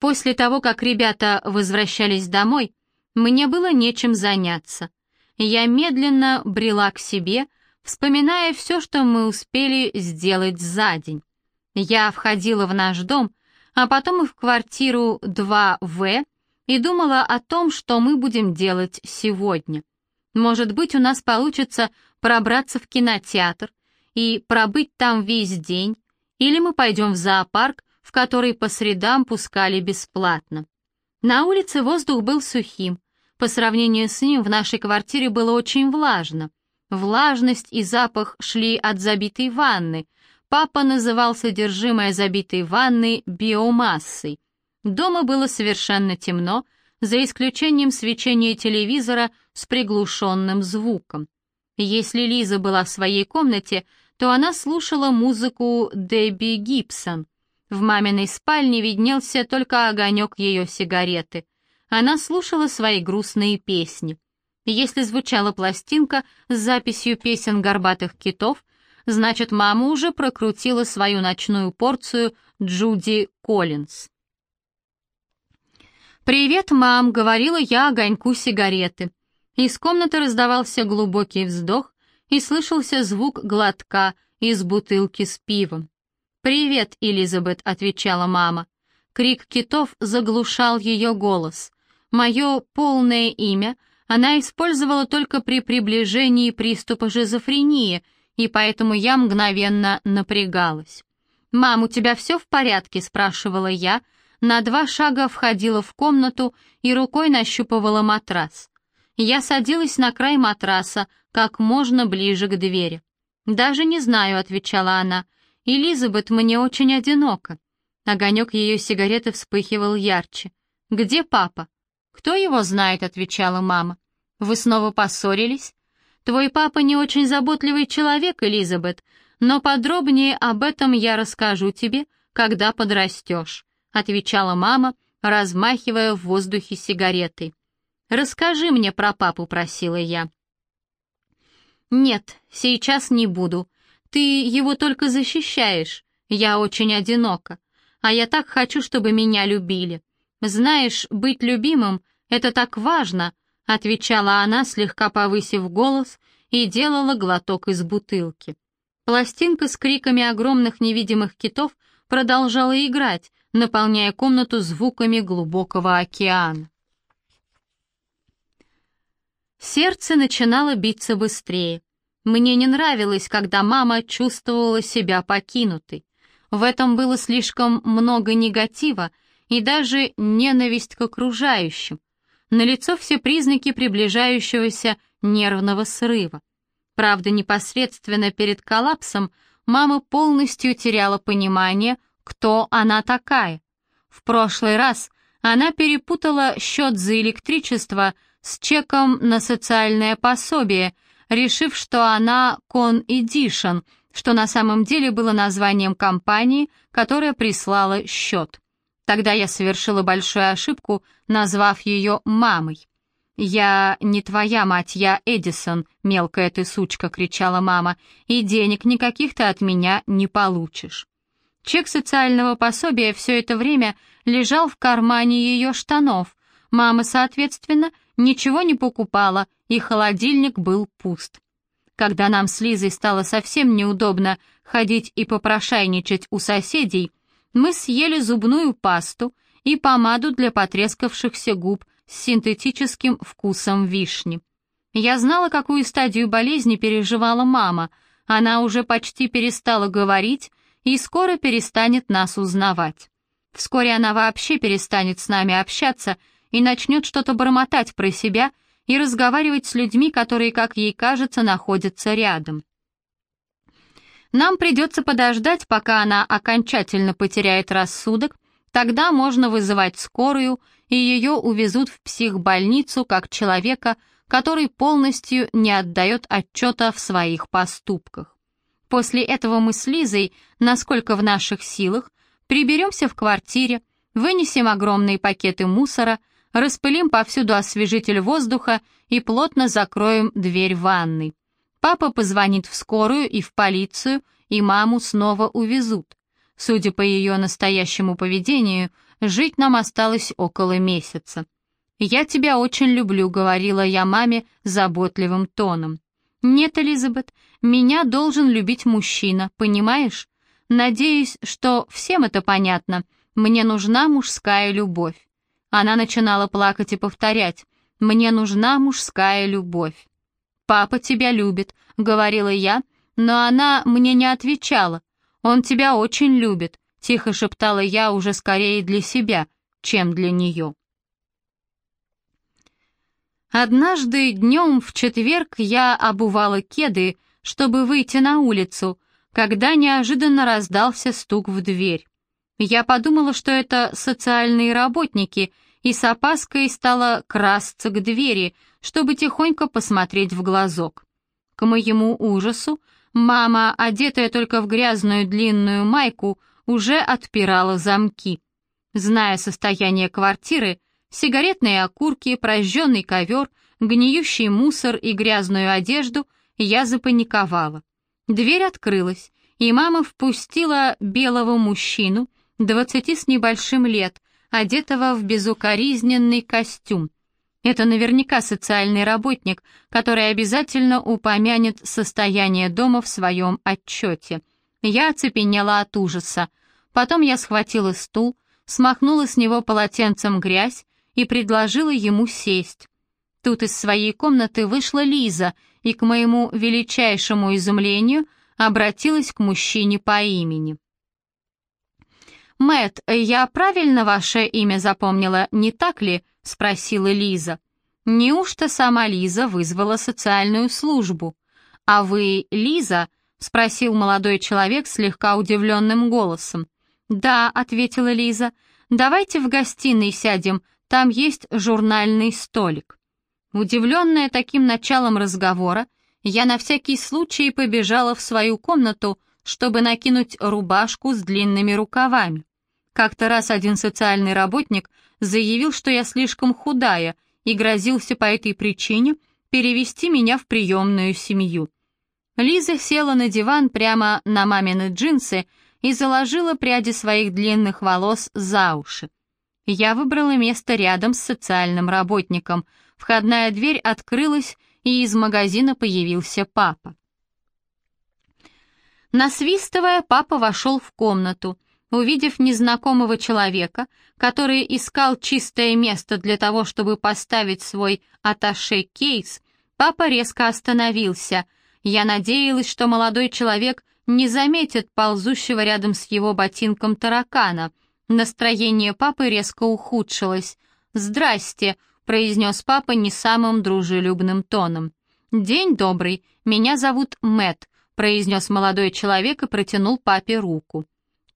После того, как ребята возвращались домой, мне было нечем заняться. Я медленно брела к себе, вспоминая все, что мы успели сделать за день. Я входила в наш дом, а потом и в квартиру 2В и думала о том, что мы будем делать сегодня. Может быть, у нас получится пробраться в кинотеатр и пробыть там весь день, или мы пойдем в зоопарк, в который по средам пускали бесплатно. На улице воздух был сухим, по сравнению с ним в нашей квартире было очень влажно. Влажность и запах шли от забитой ванны. Папа называл содержимое забитой ванны биомассой. Дома было совершенно темно, за исключением свечения телевизора с приглушенным звуком. Если Лиза была в своей комнате, то она слушала музыку Дебби Гибсон. В маминой спальне виднелся только огонек ее сигареты. Она слушала свои грустные песни. Если звучала пластинка с записью песен горбатых китов, значит, мама уже прокрутила свою ночную порцию Джуди Коллинз. «Привет, мам!» — говорила я огоньку сигареты. Из комнаты раздавался глубокий вздох и слышался звук глотка из бутылки с пивом. «Привет, Элизабет!» — отвечала мама. Крик китов заглушал ее голос. Мое полное имя она использовала только при приближении приступа шизофрении, и поэтому я мгновенно напрягалась. «Мам, у тебя все в порядке?» — спрашивала я. На два шага входила в комнату и рукой нащупывала матрас. Я садилась на край матраса, как можно ближе к двери. «Даже не знаю», — отвечала она. «Элизабет, мне очень одиноко». Огонек ее сигареты вспыхивал ярче. «Где папа?» «Кто его знает?» — отвечала мама. «Вы снова поссорились?» «Твой папа не очень заботливый человек, Элизабет, но подробнее об этом я расскажу тебе, когда подрастешь», — отвечала мама, размахивая в воздухе сигаретой. «Расскажи мне про папу», — просила я. «Нет, сейчас не буду. Ты его только защищаешь. Я очень одинока. А я так хочу, чтобы меня любили. «Знаешь, быть любимым — это так важно», — отвечала она, слегка повысив голос, и делала глоток из бутылки. Пластинка с криками огромных невидимых китов продолжала играть, наполняя комнату звуками глубокого океана. Сердце начинало биться быстрее. Мне не нравилось, когда мама чувствовала себя покинутой. В этом было слишком много негатива, и даже ненависть к окружающим. Налицо все признаки приближающегося нервного срыва. Правда, непосредственно перед коллапсом мама полностью теряла понимание, кто она такая. В прошлый раз она перепутала счет за электричество с чеком на социальное пособие, решив, что она Con Edition, что на самом деле было названием компании, которая прислала счет. Тогда я совершила большую ошибку, назвав ее мамой. «Я не твоя мать, я Эдисон, мелкая ты сучка», — кричала мама, «и денег никаких ты от меня не получишь». Чек социального пособия все это время лежал в кармане ее штанов. Мама, соответственно, ничего не покупала, и холодильник был пуст. Когда нам с Лизой стало совсем неудобно ходить и попрошайничать у соседей, мы съели зубную пасту и помаду для потрескавшихся губ с синтетическим вкусом вишни. Я знала, какую стадию болезни переживала мама. Она уже почти перестала говорить и скоро перестанет нас узнавать. Вскоре она вообще перестанет с нами общаться и начнет что-то бормотать про себя и разговаривать с людьми, которые, как ей кажется, находятся рядом. Нам придется подождать, пока она окончательно потеряет рассудок, тогда можно вызывать скорую, и ее увезут в психбольницу как человека, который полностью не отдает отчета в своих поступках. После этого мы с Лизой, насколько в наших силах, приберемся в квартире, вынесем огромные пакеты мусора, распылим повсюду освежитель воздуха и плотно закроем дверь ванной. Папа позвонит в скорую и в полицию, и маму снова увезут. Судя по ее настоящему поведению, жить нам осталось около месяца. «Я тебя очень люблю», — говорила я маме заботливым тоном. «Нет, Элизабет, меня должен любить мужчина, понимаешь? Надеюсь, что всем это понятно. Мне нужна мужская любовь». Она начинала плакать и повторять. «Мне нужна мужская любовь». «Папа тебя любит», — говорила я, но она мне не отвечала. «Он тебя очень любит», — тихо шептала я уже скорее для себя, чем для нее. Однажды днем в четверг я обувала кеды, чтобы выйти на улицу, когда неожиданно раздался стук в дверь. Я подумала, что это социальные работники, и с опаской стала красться к двери, чтобы тихонько посмотреть в глазок. К моему ужасу, мама, одетая только в грязную длинную майку, уже отпирала замки. Зная состояние квартиры, Сигаретные окурки, прожженный ковер, гниющий мусор и грязную одежду, я запаниковала. Дверь открылась, и мама впустила белого мужчину, двадцати с небольшим лет, одетого в безукоризненный костюм. Это наверняка социальный работник, который обязательно упомянет состояние дома в своем отчете. Я оцепенела от ужаса. Потом я схватила стул, смахнула с него полотенцем грязь и предложила ему сесть. Тут из своей комнаты вышла Лиза и, к моему величайшему изумлению, обратилась к мужчине по имени. Мэт, я правильно ваше имя запомнила, не так ли?» — спросила Лиза. «Неужто сама Лиза вызвала социальную службу? А вы Лиза?» — спросил молодой человек слегка удивленным голосом. «Да», — ответила Лиза, — «давайте в гостиной сядем, там есть журнальный столик. Удивленная таким началом разговора, я на всякий случай побежала в свою комнату, чтобы накинуть рубашку с длинными рукавами. Как-то раз один социальный работник заявил, что я слишком худая и грозился по этой причине перевести меня в приемную семью. Лиза села на диван прямо на мамины джинсы и заложила пряди своих длинных волос за уши. Я выбрала место рядом с социальным работником. Входная дверь открылась, и из магазина появился папа. Насвистывая, папа вошел в комнату. Увидев незнакомого человека, который искал чистое место для того, чтобы поставить свой аташе-кейс, папа резко остановился. Я надеялась, что молодой человек не заметит ползущего рядом с его ботинком таракана — Настроение папы резко ухудшилось. «Здрасте», — произнес папа не самым дружелюбным тоном. «День добрый, меня зовут Мэт», — произнес молодой человек и протянул папе руку.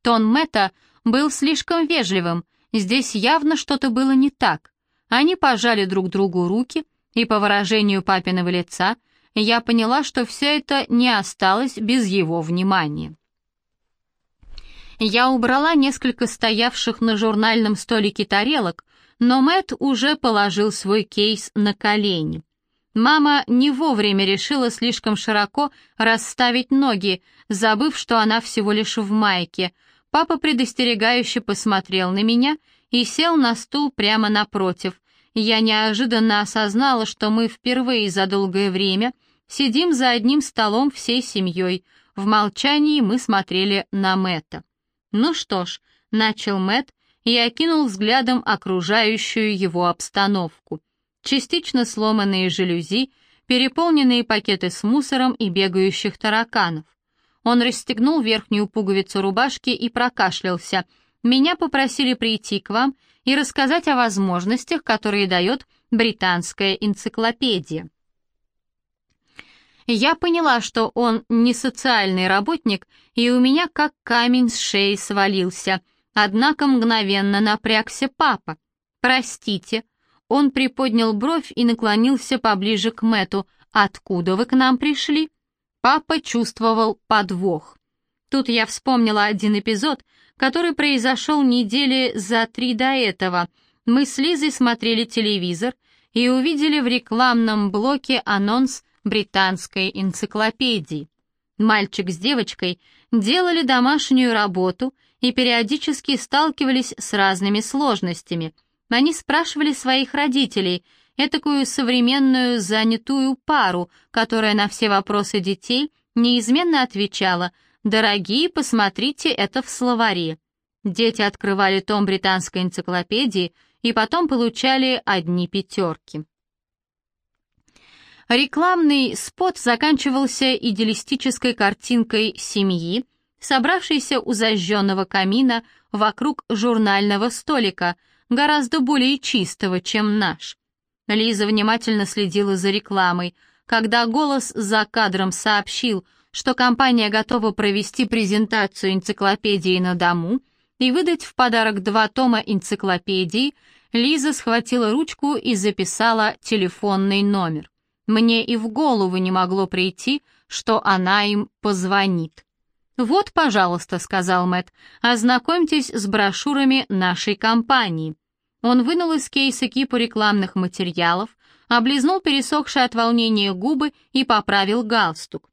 Тон Мэтта был слишком вежливым, здесь явно что-то было не так. Они пожали друг другу руки, и по выражению папиного лица я поняла, что все это не осталось без его внимания. Я убрала несколько стоявших на журнальном столике тарелок, но Мэт уже положил свой кейс на колени. Мама не вовремя решила слишком широко расставить ноги, забыв, что она всего лишь в майке. Папа предостерегающе посмотрел на меня и сел на стул прямо напротив. Я неожиданно осознала, что мы впервые за долгое время сидим за одним столом всей семьей. В молчании мы смотрели на Мэтта. «Ну что ж», — начал Мэт и окинул взглядом окружающую его обстановку. Частично сломанные жалюзи, переполненные пакеты с мусором и бегающих тараканов. Он расстегнул верхнюю пуговицу рубашки и прокашлялся. «Меня попросили прийти к вам и рассказать о возможностях, которые дает британская энциклопедия». Я поняла, что он не социальный работник, и у меня как камень с шеи свалился. Однако мгновенно напрягся папа. «Простите». Он приподнял бровь и наклонился поближе к Мэту. «Откуда вы к нам пришли?» Папа чувствовал подвох. Тут я вспомнила один эпизод, который произошел недели за три до этого. Мы с Лизой смотрели телевизор и увидели в рекламном блоке анонс британской энциклопедии. Мальчик с девочкой делали домашнюю работу и периодически сталкивались с разными сложностями. Они спрашивали своих родителей, этакую современную занятую пару, которая на все вопросы детей неизменно отвечала «Дорогие, посмотрите это в словаре». Дети открывали том британской энциклопедии и потом получали одни пятерки. Рекламный спот заканчивался идеалистической картинкой семьи, собравшейся у зажженного камина вокруг журнального столика, гораздо более чистого, чем наш. Лиза внимательно следила за рекламой. Когда голос за кадром сообщил, что компания готова провести презентацию энциклопедии на дому и выдать в подарок два тома энциклопедии, Лиза схватила ручку и записала телефонный номер. Мне и в голову не могло прийти, что она им позвонит. «Вот, пожалуйста», — сказал Мэт, — «ознакомьтесь с брошюрами нашей компании». Он вынул из кейса кипу рекламных материалов, облизнул пересохшие от волнения губы и поправил галстук.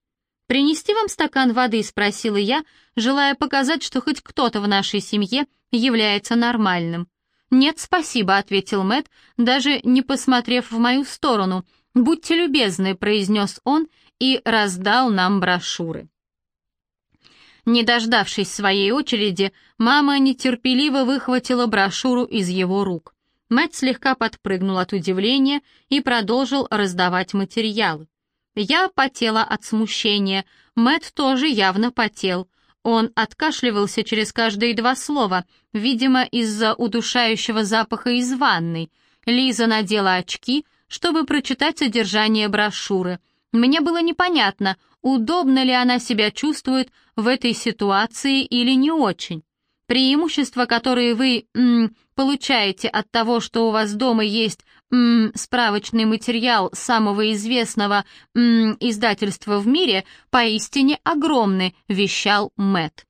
«Принести вам стакан воды?» — спросила я, желая показать, что хоть кто-то в нашей семье является нормальным. «Нет, спасибо», — ответил Мэт, даже не посмотрев в мою сторону — «Будьте любезны», — произнес он и раздал нам брошюры. Не дождавшись своей очереди, мама нетерпеливо выхватила брошюру из его рук. Мэтт слегка подпрыгнул от удивления и продолжил раздавать материалы. Я потела от смущения, Мэтт тоже явно потел. Он откашливался через каждые два слова, видимо, из-за удушающего запаха из ванной. Лиза надела очки, чтобы прочитать содержание брошюры. Мне было непонятно, удобно ли она себя чувствует в этой ситуации или не очень. Преимущества, которые вы м, получаете от того, что у вас дома есть м, справочный материал самого известного м, издательства в мире, поистине огромны, вещал Мэт.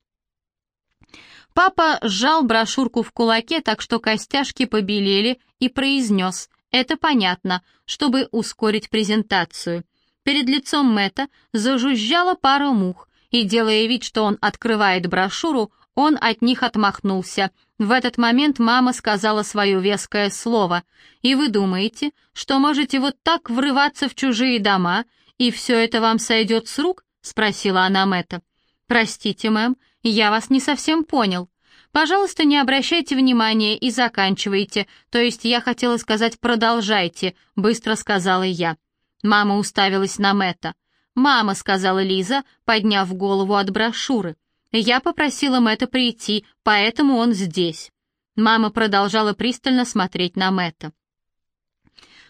Папа сжал брошюрку в кулаке, так что костяшки побелели, и произнес это понятно, чтобы ускорить презентацию. Перед лицом Мэтта зажужжала пара мух, и, делая вид, что он открывает брошюру, он от них отмахнулся. В этот момент мама сказала свое веское слово. «И вы думаете, что можете вот так врываться в чужие дома, и все это вам сойдет с рук?» — спросила она Мэтта. «Простите, мэм, я вас не совсем понял. Пожалуйста, не обращайте внимания и заканчивайте, то есть я хотела сказать «продолжайте», — быстро сказала я. Мама уставилась на Мэтта. «Мама», — сказала Лиза, подняв голову от брошюры. «Я попросила Мэтта прийти, поэтому он здесь». Мама продолжала пристально смотреть на Мэтта.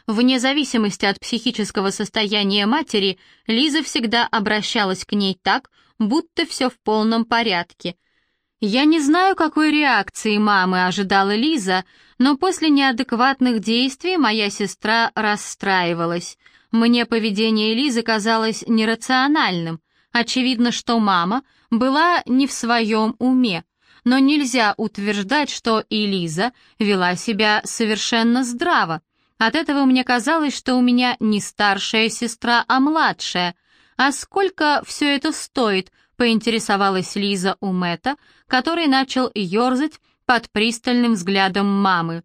Вне зависимости от психического состояния матери, Лиза всегда обращалась к ней так, будто все в полном порядке — я не знаю, какой реакции мамы ожидала Лиза, но после неадекватных действий моя сестра расстраивалась. Мне поведение Лизы казалось нерациональным. Очевидно, что мама была не в своем уме, но нельзя утверждать, что и Лиза вела себя совершенно здраво. От этого мне казалось, что у меня не старшая сестра, а младшая. А сколько все это стоит, поинтересовалась Лиза у Мэтта, который начал ерзать под пристальным взглядом мамы.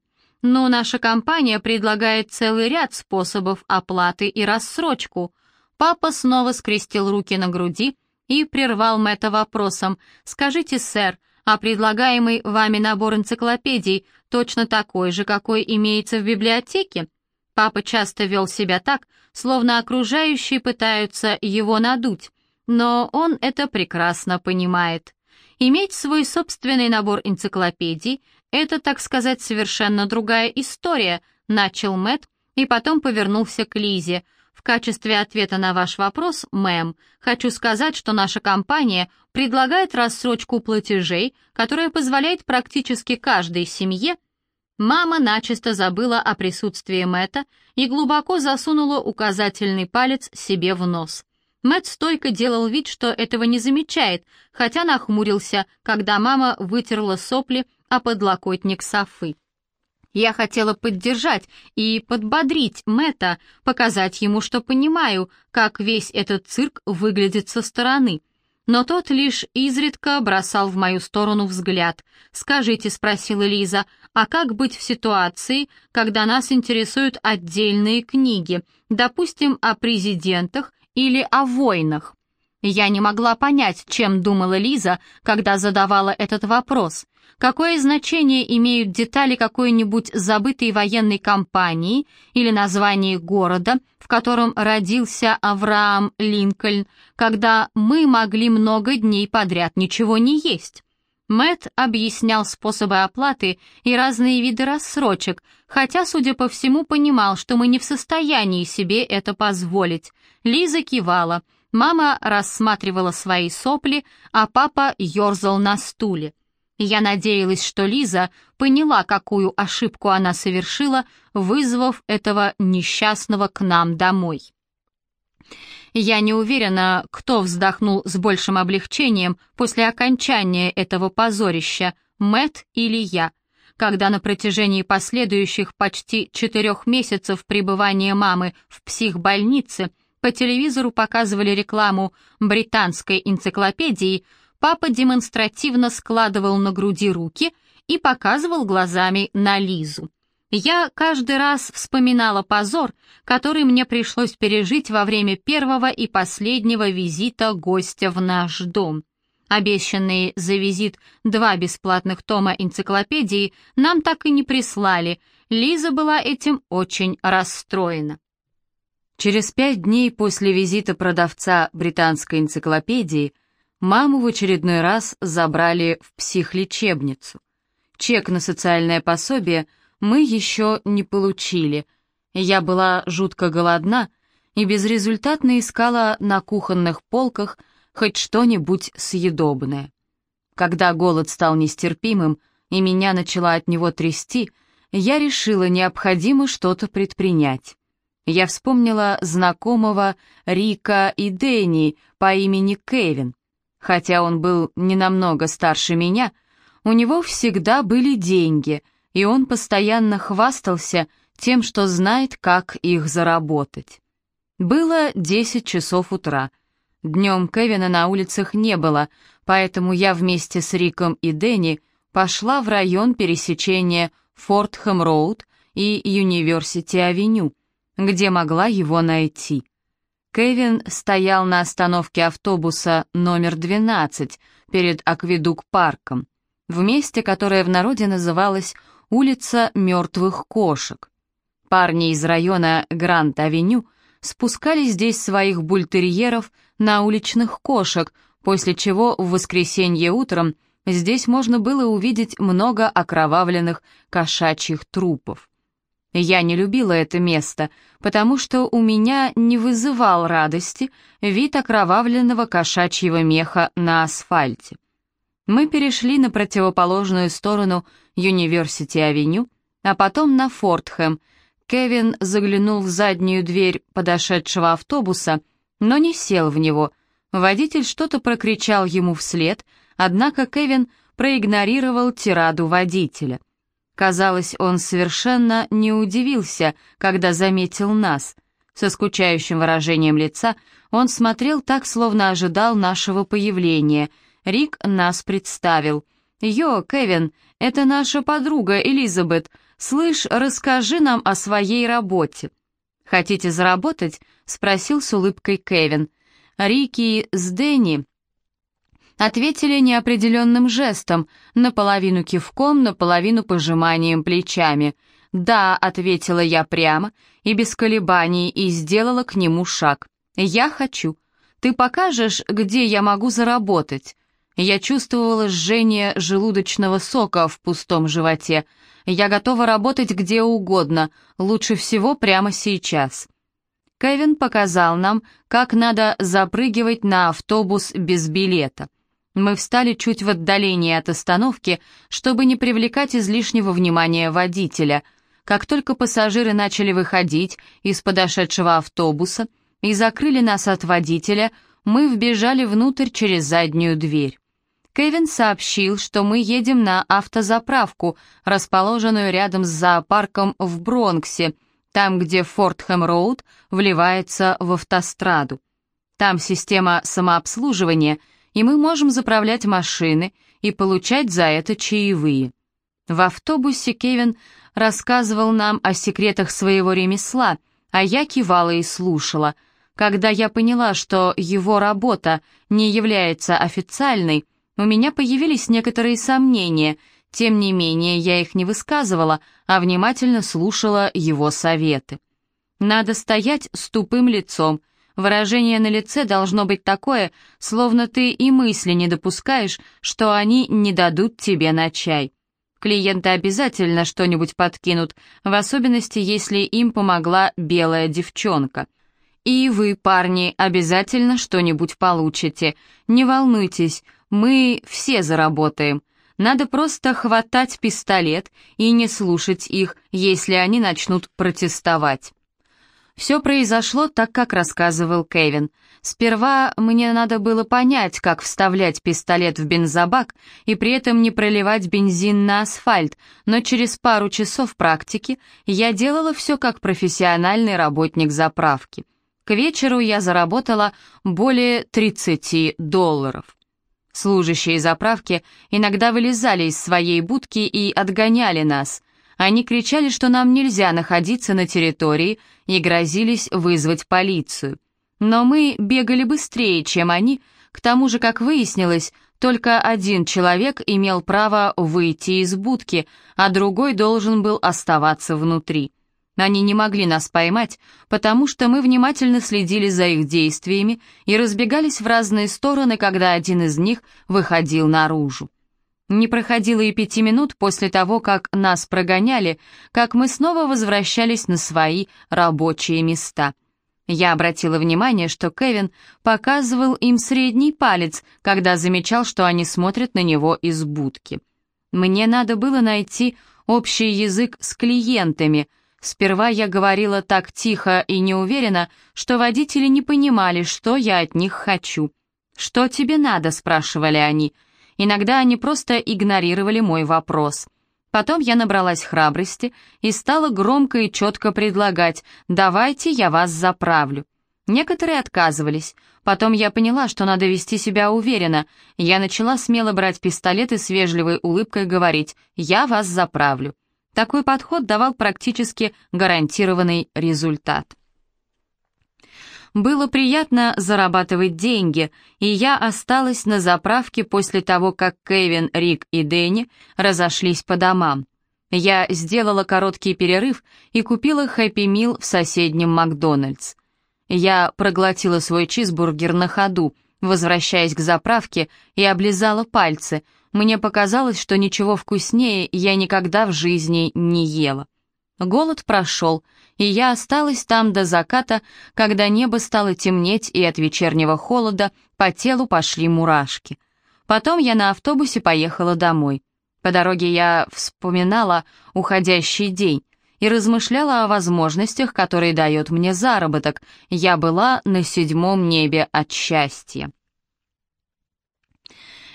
«Но наша компания предлагает целый ряд способов оплаты и рассрочку». Папа снова скрестил руки на груди и прервал Мэтта вопросом. «Скажите, сэр, а предлагаемый вами набор энциклопедий точно такой же, какой имеется в библиотеке?» Папа часто вел себя так, словно окружающие пытаются его надуть, но он это прекрасно понимает. Иметь свой собственный набор энциклопедий — это, так сказать, совершенно другая история, начал Мэт и потом повернулся к Лизе. В качестве ответа на ваш вопрос, мэм, хочу сказать, что наша компания предлагает рассрочку платежей, которая позволяет практически каждой семье Мама начисто забыла о присутствии Мэта и глубоко засунула указательный палец себе в нос. Мэт стойко делал вид, что этого не замечает, хотя нахмурился, когда мама вытерла сопли о подлокотник Софы. Я хотела поддержать и подбодрить Мэта, показать ему, что понимаю, как весь этот цирк выглядит со стороны. но тот лишь изредка бросал в мою сторону взгляд. «Скажите», — спросила Лиза, — «а как быть в ситуации, когда нас интересуют отдельные книги, допустим, о президентах или о войнах?» Я не могла понять, чем думала Лиза, когда задавала этот вопрос. Какое значение имеют детали какой-нибудь забытой военной кампании или название города, в котором родился Авраам Линкольн, когда мы могли много дней подряд ничего не есть? Мэт объяснял способы оплаты и разные виды рассрочек, хотя, судя по всему, понимал, что мы не в состоянии себе это позволить. Лиза кивала, мама рассматривала свои сопли, а папа ерзал на стуле. Я надеялась, что Лиза поняла, какую ошибку она совершила, вызвав этого несчастного к нам домой. Я не уверена, кто вздохнул с большим облегчением после окончания этого позорища, Мэт или я, когда на протяжении последующих почти четырех месяцев пребывания мамы в психбольнице по телевизору показывали рекламу британской энциклопедии, папа демонстративно складывал на груди руки и показывал глазами на Лизу. Я каждый раз вспоминала позор, который мне пришлось пережить во время первого и последнего визита гостя в наш дом. Обещанные за визит два бесплатных тома энциклопедии нам так и не прислали. Лиза была этим очень расстроена. Через пять дней после визита продавца британской энциклопедии – Маму в очередной раз забрали в психлечебницу. Чек на социальное пособие мы еще не получили. Я была жутко голодна и безрезультатно искала на кухонных полках хоть что-нибудь съедобное. Когда голод стал нестерпимым и меня начала от него трясти, я решила необходимо что-то предпринять. Я вспомнила знакомого Рика и Дэнни по имени Кевин, Хотя он был не намного старше меня, у него всегда были деньги, и он постоянно хвастался тем, что знает, как их заработать. Было 10 часов утра. Днем Кевина на улицах не было, поэтому я вместе с Риком и Дэнни пошла в район пересечения Фортхэм-Роуд и Юниверсити-Авеню, где могла его найти. Кевин стоял на остановке автобуса номер 12 перед Акведук-парком, в месте, которое в народе называлось «Улица мертвых кошек». Парни из района Гранд-авеню спускали здесь своих бультерьеров на уличных кошек, после чего в воскресенье утром здесь можно было увидеть много окровавленных кошачьих трупов. Я не любила это место, потому что у меня не вызывал радости вид окровавленного кошачьего меха на асфальте. Мы перешли на противоположную сторону Юниверсити-авеню, а потом на Фортхэм. Кевин заглянул в заднюю дверь подошедшего автобуса, но не сел в него. Водитель что-то прокричал ему вслед, однако Кевин проигнорировал тираду водителя. Казалось, он совершенно не удивился, когда заметил нас. Со скучающим выражением лица он смотрел так, словно ожидал нашего появления. Рик нас представил. «Йо, Кевин, это наша подруга Элизабет. Слышь, расскажи нам о своей работе». «Хотите заработать?» — спросил с улыбкой Кевин. Рики с Дэнни ответили неопределенным жестом, наполовину кивком, наполовину пожиманием плечами. «Да», — ответила я прямо и без колебаний, и сделала к нему шаг. «Я хочу. Ты покажешь, где я могу заработать?» Я чувствовала жжение желудочного сока в пустом животе. Я готова работать где угодно, лучше всего прямо сейчас. Кевин показал нам, как надо запрыгивать на автобус без билета. Мы встали чуть в отдалении от остановки, чтобы не привлекать излишнего внимания водителя. Как только пассажиры начали выходить из подошедшего автобуса и закрыли нас от водителя, мы вбежали внутрь через заднюю дверь. Кевин сообщил, что мы едем на автозаправку, расположенную рядом с зоопарком в Бронксе, там, где Фортхэм-Роуд вливается в автостраду. Там система самообслуживания — и мы можем заправлять машины и получать за это чаевые. В автобусе Кевин рассказывал нам о секретах своего ремесла, а я кивала и слушала. Когда я поняла, что его работа не является официальной, у меня появились некоторые сомнения, тем не менее я их не высказывала, а внимательно слушала его советы. Надо стоять с тупым лицом, выражение на лице должно быть такое, словно ты и мысли не допускаешь, что они не дадут тебе на чай. Клиенты обязательно что-нибудь подкинут, в особенности, если им помогла белая девчонка. И вы, парни, обязательно что-нибудь получите. Не волнуйтесь, мы все заработаем. Надо просто хватать пистолет и не слушать их, если они начнут протестовать. Все произошло так, как рассказывал Кевин. Сперва мне надо было понять, как вставлять пистолет в бензобак и при этом не проливать бензин на асфальт, но через пару часов практики я делала все как профессиональный работник заправки. К вечеру я заработала более 30 долларов. Служащие заправки иногда вылезали из своей будки и отгоняли нас. Они кричали, что нам нельзя находиться на территории и грозились вызвать полицию. Но мы бегали быстрее, чем они, к тому же, как выяснилось, только один человек имел право выйти из будки, а другой должен был оставаться внутри. Они не могли нас поймать, потому что мы внимательно следили за их действиями и разбегались в разные стороны, когда один из них выходил наружу. Не проходило и пяти минут после того, как нас прогоняли, как мы снова возвращались на свои рабочие места. Я обратила внимание, что Кевин показывал им средний палец, когда замечал, что они смотрят на него из будки. Мне надо было найти общий язык с клиентами. Сперва я говорила так тихо и неуверенно, что водители не понимали, что я от них хочу. «Что тебе надо?» — спрашивали они — Иногда они просто игнорировали мой вопрос. Потом я набралась храбрости и стала громко и четко предлагать «давайте я вас заправлю». Некоторые отказывались. Потом я поняла, что надо вести себя уверенно. Я начала смело брать пистолет и с вежливой улыбкой говорить «я вас заправлю». Такой подход давал практически гарантированный результат. Было приятно зарабатывать деньги, и я осталась на заправке после того, как Кевин, Рик и Дэнни разошлись по домам. Я сделала короткий перерыв и купила Хэппи Мил в соседнем Макдональдс. Я проглотила свой чизбургер на ходу, возвращаясь к заправке, и облизала пальцы. Мне показалось, что ничего вкуснее я никогда в жизни не ела. Голод прошел, и я осталась там до заката, когда небо стало темнеть, и от вечернего холода по телу пошли мурашки. Потом я на автобусе поехала домой. По дороге я вспоминала уходящий день и размышляла о возможностях, которые дает мне заработок. Я была на седьмом небе от счастья.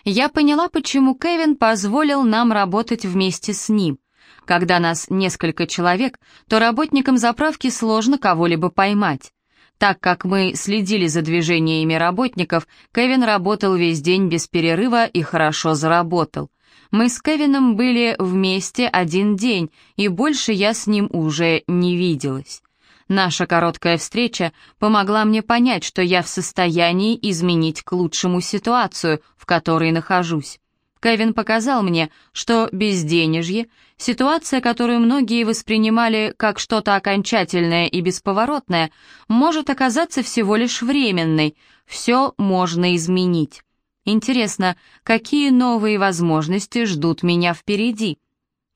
Я поняла, почему Кевин позволил нам работать вместе с ним. Когда нас несколько человек, то работникам заправки сложно кого-либо поймать. Так как мы следили за движениями работников, Кевин работал весь день без перерыва и хорошо заработал. Мы с Кевином были вместе один день, и больше я с ним уже не виделась. Наша короткая встреча помогла мне понять, что я в состоянии изменить к лучшему ситуацию, в которой нахожусь. Кевин показал мне, что безденежье, ситуация, которую многие воспринимали как что-то окончательное и бесповоротное, может оказаться всего лишь временной, все можно изменить. Интересно, какие новые возможности ждут меня впереди?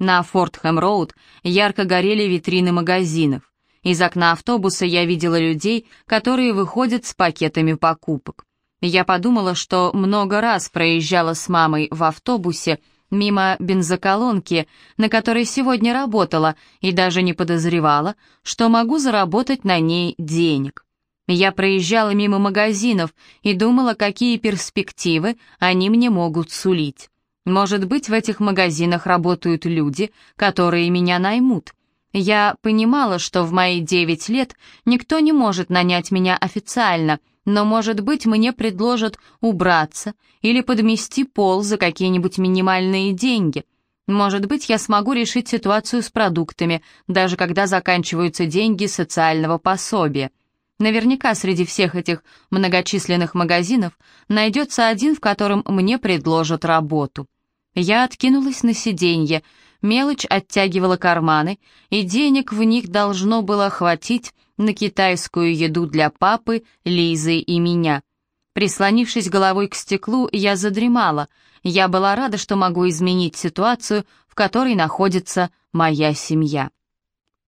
На Фортхэм-Роуд ярко горели витрины магазинов. Из окна автобуса я видела людей, которые выходят с пакетами покупок. Я подумала, что много раз проезжала с мамой в автобусе мимо бензоколонки, на которой сегодня работала, и даже не подозревала, что могу заработать на ней денег. Я проезжала мимо магазинов и думала, какие перспективы они мне могут сулить. Может быть, в этих магазинах работают люди, которые меня наймут. Я понимала, что в мои девять лет никто не может нанять меня официально — но, может быть, мне предложат убраться или подмести пол за какие-нибудь минимальные деньги. Может быть, я смогу решить ситуацию с продуктами, даже когда заканчиваются деньги социального пособия. Наверняка среди всех этих многочисленных магазинов найдется один, в котором мне предложат работу. Я откинулась на сиденье, мелочь оттягивала карманы, и денег в них должно было хватить на китайскую еду для папы, Лизы и меня. Прислонившись головой к стеклу, я задремала. Я была рада, что могу изменить ситуацию, в которой находится моя семья.